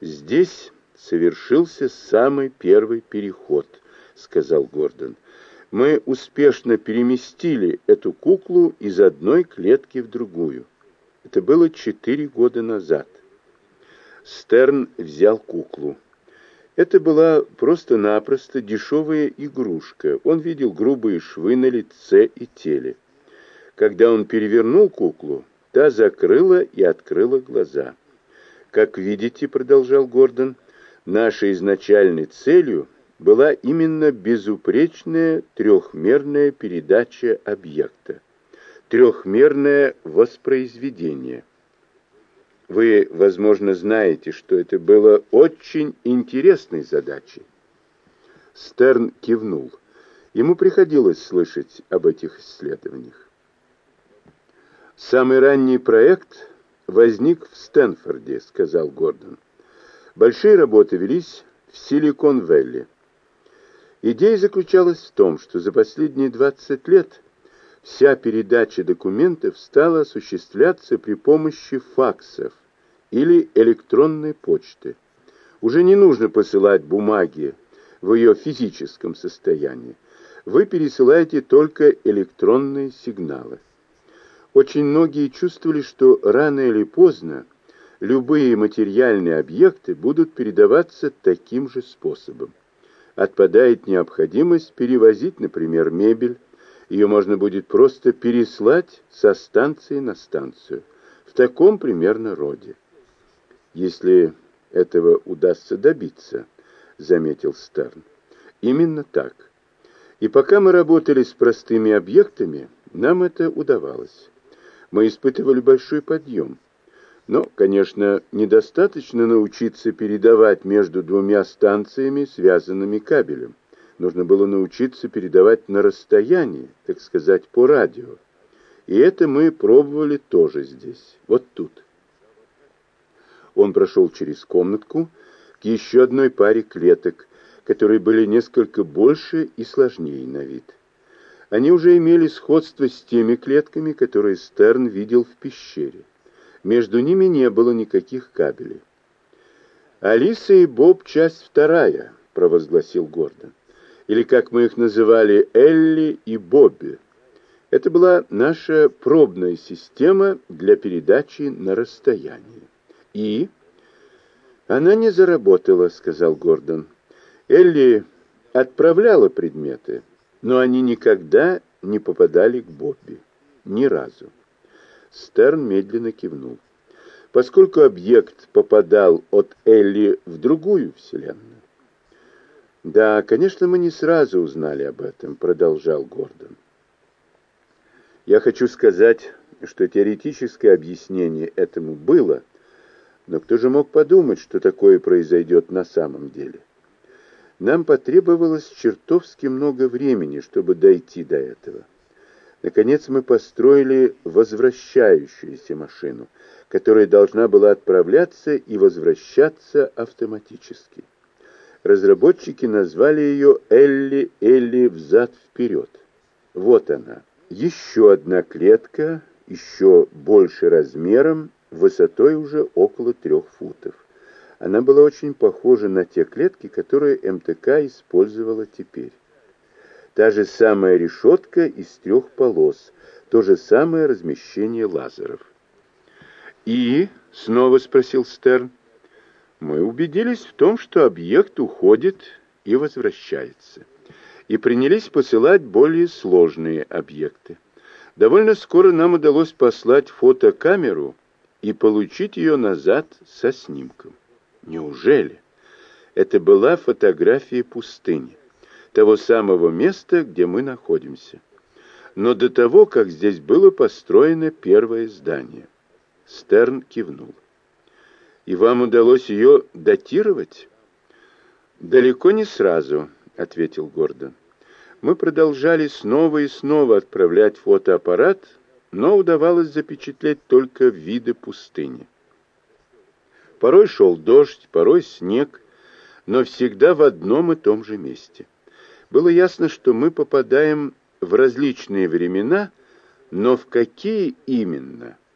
Здесь совершился самый первый переход, сказал Гордон. Мы успешно переместили эту куклу из одной клетки в другую. Это было четыре года назад. Стерн взял куклу. Это была просто-напросто дешевая игрушка. Он видел грубые швы на лице и теле. Когда он перевернул куклу, та закрыла и открыла глаза. «Как видите, — продолжал Гордон, — нашей изначальной целью была именно безупречная трехмерная передача объекта, трехмерное воспроизведение». Вы, возможно, знаете, что это было очень интересной задачей. Стерн кивнул. Ему приходилось слышать об этих исследованиях. Самый ранний проект возник в Стэнфорде, сказал Гордон. Большие работы велись в Силикон-Вэлли. Идея заключалась в том, что за последние 20 лет вся передача документов стала осуществляться при помощи факсов или электронной почты. Уже не нужно посылать бумаги в ее физическом состоянии. Вы пересылаете только электронные сигналы. Очень многие чувствовали, что рано или поздно любые материальные объекты будут передаваться таким же способом. Отпадает необходимость перевозить, например, мебель, ее можно будет просто переслать со станции на станцию. В таком примерно роде. Если этого удастся добиться, заметил Стерн. Именно так. И пока мы работали с простыми объектами, нам это удавалось. Мы испытывали большой подъем. Но, конечно, недостаточно научиться передавать между двумя станциями, связанными кабелем нужно было научиться передавать на расстоянии, так сказать, по радио. И это мы пробовали тоже здесь, вот тут. Он прошел через комнатку к еще одной паре клеток, которые были несколько больше и сложнее на вид. Они уже имели сходство с теми клетками, которые Стерн видел в пещере. Между ними не было никаких кабелей. «Алиса и Боб, часть вторая», — провозгласил Гордон или, как мы их называли, Элли и Бобби. Это была наша пробная система для передачи на расстояние. И... Она не заработала, сказал Гордон. Элли отправляла предметы, но они никогда не попадали к Бобби. Ни разу. Стерн медленно кивнул. Поскольку объект попадал от Элли в другую вселенную, «Да, конечно, мы не сразу узнали об этом», — продолжал Гордон. «Я хочу сказать, что теоретическое объяснение этому было, но кто же мог подумать, что такое произойдет на самом деле? Нам потребовалось чертовски много времени, чтобы дойти до этого. Наконец мы построили возвращающуюся машину, которая должна была отправляться и возвращаться автоматически разработчики назвали ее Элли Элли взад-вперед. Вот она. Еще одна клетка, еще больше размером, высотой уже около трех футов. Она была очень похожа на те клетки, которые МТК использовала теперь. Та же самая решетка из трех полос, то же самое размещение лазеров. «И?» — снова спросил Стерн мы убедились в том, что объект уходит и возвращается, и принялись посылать более сложные объекты. Довольно скоро нам удалось послать фотокамеру и получить ее назад со снимком. Неужели? Это была фотография пустыни, того самого места, где мы находимся. Но до того, как здесь было построено первое здание. Стерн кивнул. И вам удалось ее датировать? Далеко не сразу, ответил Гордон. Мы продолжали снова и снова отправлять фотоаппарат, но удавалось запечатлеть только виды пустыни. Порой шел дождь, порой снег, но всегда в одном и том же месте. Было ясно, что мы попадаем в различные времена, но в какие именно –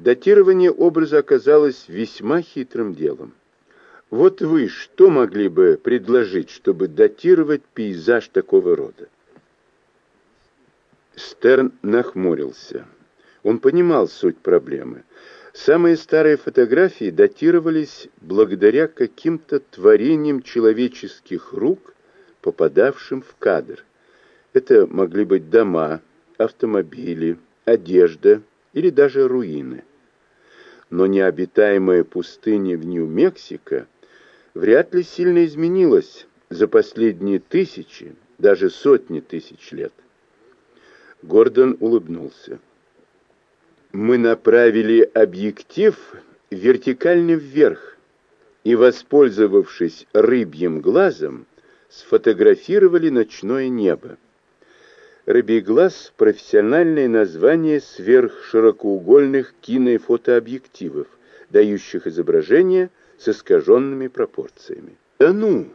Датирование образа оказалось весьма хитрым делом. Вот вы что могли бы предложить, чтобы датировать пейзаж такого рода? Стерн нахмурился. Он понимал суть проблемы. Самые старые фотографии датировались благодаря каким-то творениям человеческих рук, попадавшим в кадр. Это могли быть дома, автомобили, одежда или даже руины. Но необитаемая пустыня в Нью-Мексико вряд ли сильно изменилась за последние тысячи, даже сотни тысяч лет. Гордон улыбнулся. Мы направили объектив вертикально вверх и, воспользовавшись рыбьим глазом, сфотографировали ночное небо. Рыбий глаз – профессиональное название сверхширокоугольных кино- и фотообъективов, дающих изображения с искаженными пропорциями. Да ну!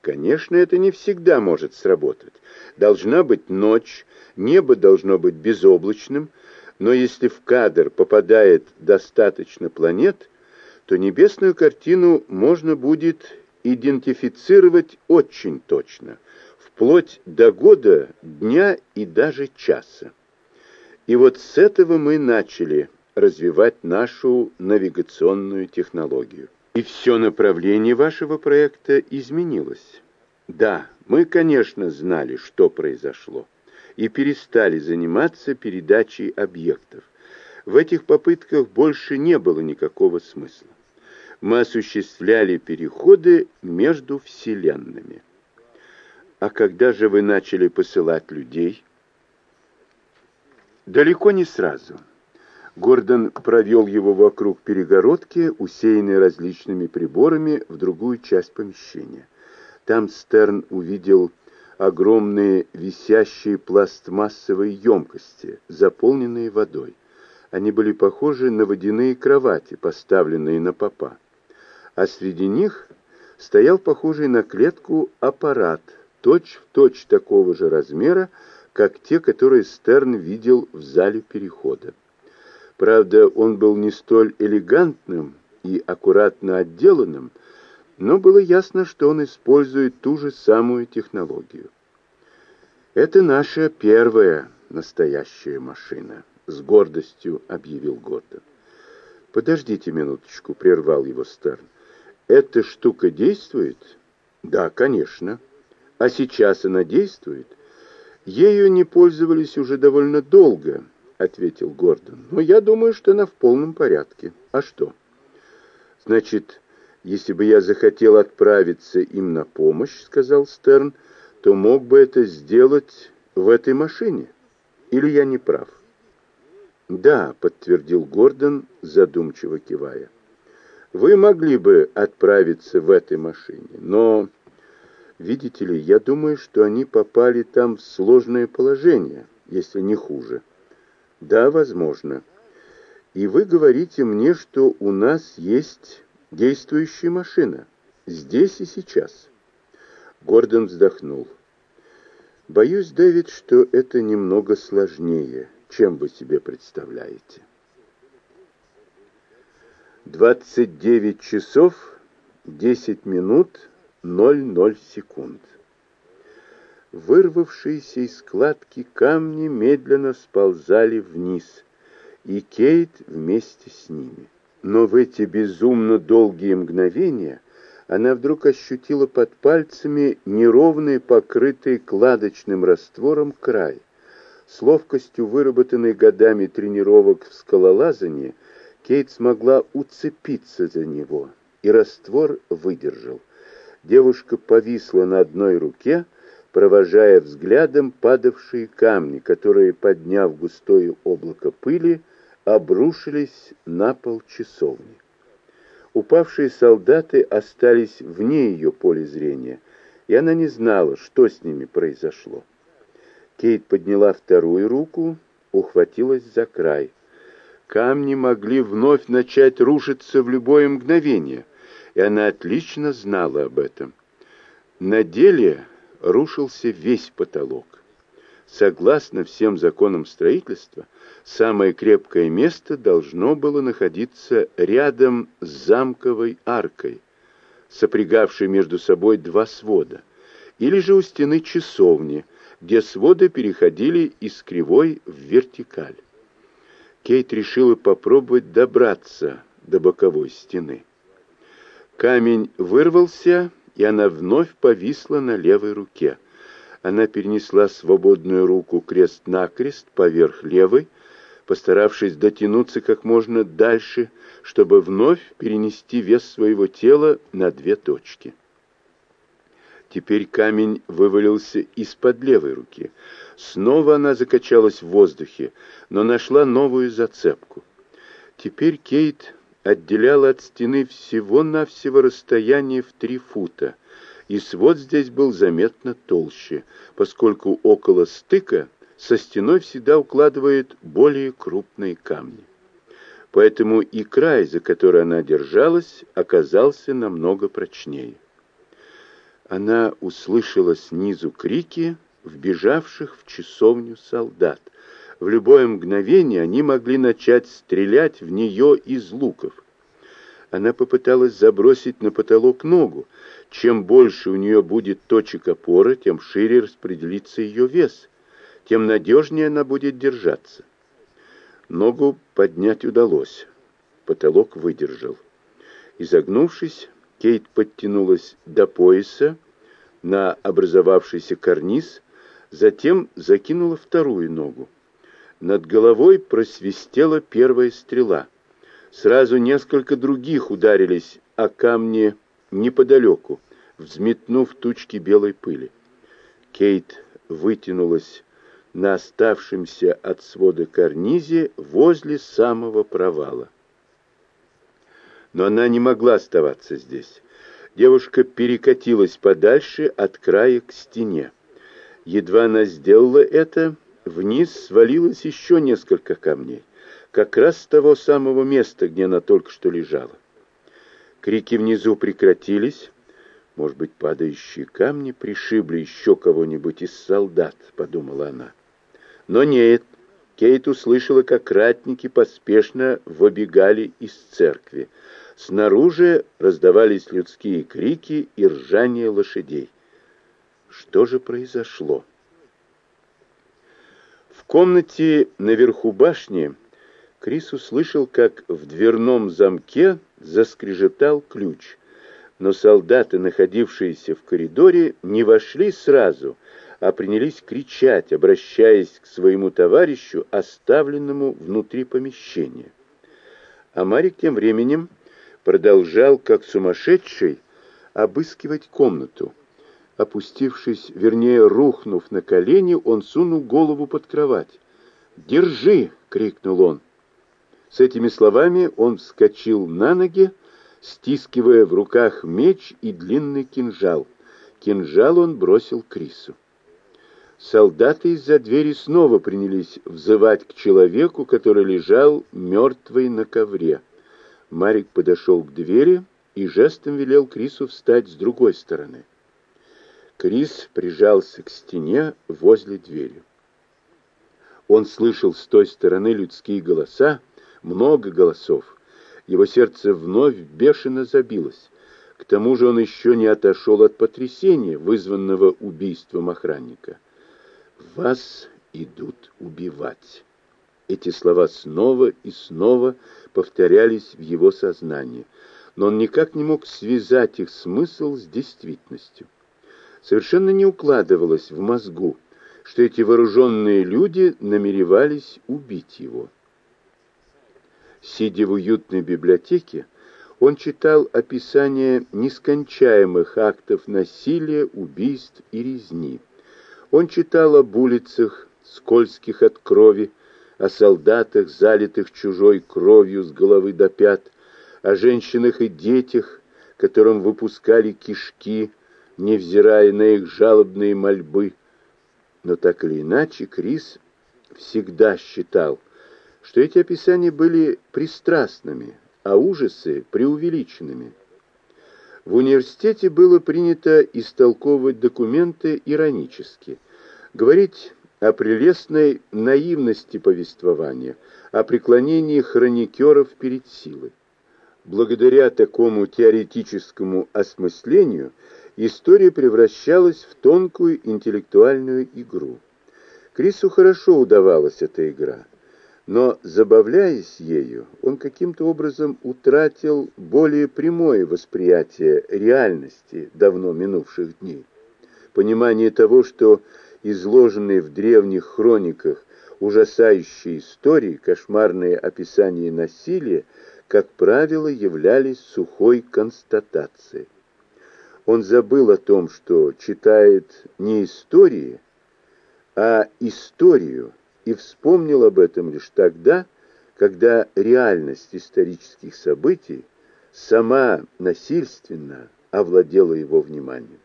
Конечно, это не всегда может сработать. Должна быть ночь, небо должно быть безоблачным, но если в кадр попадает достаточно планет, то небесную картину можно будет идентифицировать очень точно – вплоть до года, дня и даже часа. И вот с этого мы начали развивать нашу навигационную технологию. И все направление вашего проекта изменилось. Да, мы, конечно, знали, что произошло, и перестали заниматься передачей объектов. В этих попытках больше не было никакого смысла. Мы осуществляли переходы между вселенными. А когда же вы начали посылать людей? Далеко не сразу. Гордон провел его вокруг перегородки, усеянной различными приборами, в другую часть помещения. Там Стерн увидел огромные висящие пластмассовые емкости, заполненные водой. Они были похожи на водяные кровати, поставленные на попа. А среди них стоял похожий на клетку аппарат – точь-в-точь точь такого же размера, как те, которые Стерн видел в зале перехода. Правда, он был не столь элегантным и аккуратно отделанным, но было ясно, что он использует ту же самую технологию. «Это наша первая настоящая машина», — с гордостью объявил Гордон. «Подождите минуточку», — прервал его Стерн. «Эта штука действует?» «Да, конечно». А сейчас она действует? Ею не пользовались уже довольно долго, ответил Гордон. Но я думаю, что она в полном порядке. А что? Значит, если бы я захотел отправиться им на помощь, сказал Стерн, то мог бы это сделать в этой машине. Или я не прав? Да, подтвердил Гордон, задумчиво кивая. Вы могли бы отправиться в этой машине, но Видите ли, я думаю, что они попали там в сложное положение, если не хуже. Да, возможно. И вы говорите мне, что у нас есть действующая машина. Здесь и сейчас. Гордон вздохнул. Боюсь, Дэвид, что это немного сложнее, чем вы себе представляете. 29 часов 10 минут 0,0 секунд. Вырвавшиеся из складки камни медленно сползали вниз, и Кейт вместе с ними. Но в эти безумно долгие мгновения она вдруг ощутила под пальцами неровный, покрытый кладочным раствором край. С ловкостью, выработанной годами тренировок в скалолазании, Кейт смогла уцепиться за него, и раствор выдержал девушка повисла на одной руке, провожая взглядом падавшие камни, которые, подняв густое облако пыли, обрушились на пол часовни. Упавшие солдаты остались вне ее поля зрения, и она не знала, что с ними произошло. Кейт подняла вторую руку, ухватилась за край. Камни могли вновь начать рушиться в любое мгновение — и она отлично знала об этом. На деле рушился весь потолок. Согласно всем законам строительства, самое крепкое место должно было находиться рядом с замковой аркой. сопрягавшей между собой два свода, или же у стены часовни, где своды переходили из кривой в вертикаль. Кейт решила попробовать добраться до боковой стены. Камень вырвался, и она вновь повисла на левой руке. Она перенесла свободную руку крест-накрест поверх левой, постаравшись дотянуться как можно дальше, чтобы вновь перенести вес своего тела на две точки. Теперь камень вывалился из-под левой руки. Снова она закачалась в воздухе, но нашла новую зацепку. Теперь Кейт отделяла от стены всего-навсего расстояние в три фута, и свод здесь был заметно толще, поскольку около стыка со стеной всегда укладывают более крупные камни. Поэтому и край, за который она держалась, оказался намного прочнее она услышала снизу крики вбежавших в часовню солдат. В любое мгновение они могли начать стрелять в нее из луков. Она попыталась забросить на потолок ногу. Чем больше у нее будет точек опоры, тем шире распределится ее вес, тем надежнее она будет держаться. Ногу поднять удалось. Потолок выдержал. Изогнувшись, Кейт подтянулась до пояса на образовавшийся карниз, затем закинула вторую ногу. Над головой просвистела первая стрела. Сразу несколько других ударились о камни неподалеку, взметнув тучки белой пыли. Кейт вытянулась на оставшемся от свода карнизе возле самого провала но она не могла оставаться здесь. Девушка перекатилась подальше от края к стене. Едва она сделала это, вниз свалилось еще несколько камней, как раз с того самого места, где она только что лежала. Крики внизу прекратились. Может быть, падающие камни пришибли еще кого-нибудь из солдат, подумала она. Но нет, Кейт услышала, как ратники поспешно выбегали из церкви. Снаружи раздавались людские крики и ржание лошадей. Что же произошло? В комнате наверху башни Крис услышал, как в дверном замке заскрежетал ключ. Но солдаты, находившиеся в коридоре, не вошли сразу, а принялись кричать, обращаясь к своему товарищу, оставленному внутри помещения. А Марик тем временем продолжал, как сумасшедший, обыскивать комнату. Опустившись, вернее, рухнув на колени, он сунул голову под кровать. «Держи!» — крикнул он. С этими словами он вскочил на ноги, стискивая в руках меч и длинный кинжал. Кинжал он бросил Крису. Солдаты из-за двери снова принялись взывать к человеку, который лежал мертвый на ковре. Марик подошел к двери и жестом велел Крису встать с другой стороны. Крис прижался к стене возле двери. Он слышал с той стороны людские голоса, много голосов. Его сердце вновь бешено забилось. К тому же он еще не отошел от потрясения, вызванного убийством охранника. «Вас идут убивать». Эти слова снова и снова повторялись в его сознании, но он никак не мог связать их смысл с действительностью. Совершенно не укладывалось в мозгу, что эти вооруженные люди намеревались убить его. Сидя в уютной библиотеке, он читал описание нескончаемых актов насилия, убийств и резни. Он читал об улицах, скользких от крови, о солдатах, залитых чужой кровью с головы до пят, о женщинах и детях, которым выпускали кишки, невзирая на их жалобные мольбы. Но так или иначе, Крис всегда считал, что эти описания были пристрастными, а ужасы преувеличенными. В университете было принято истолковывать документы иронически, говорить о прелестной наивности повествования, о преклонении хроникеров перед силой. Благодаря такому теоретическому осмыслению история превращалась в тонкую интеллектуальную игру. Крису хорошо удавалась эта игра, но, забавляясь ею, он каким-то образом утратил более прямое восприятие реальности давно минувших дней. Понимание того, что изложенные в древних хрониках ужасающие истории, кошмарные описания насилия, как правило, являлись сухой констатацией. Он забыл о том, что читает не истории, а историю, и вспомнил об этом лишь тогда, когда реальность исторических событий сама насильственно овладела его вниманием.